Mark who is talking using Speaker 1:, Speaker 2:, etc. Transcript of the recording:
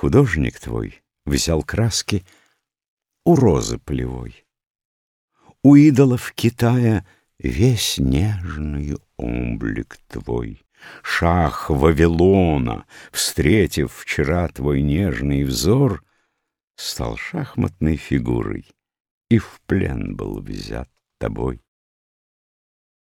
Speaker 1: Художник твой взял краски у розы полевой. У идолов Китая весь нежный облик твой. Шах Вавилона, встретив вчера твой нежный взор, Стал шахматной фигурой и в плен был взят тобой.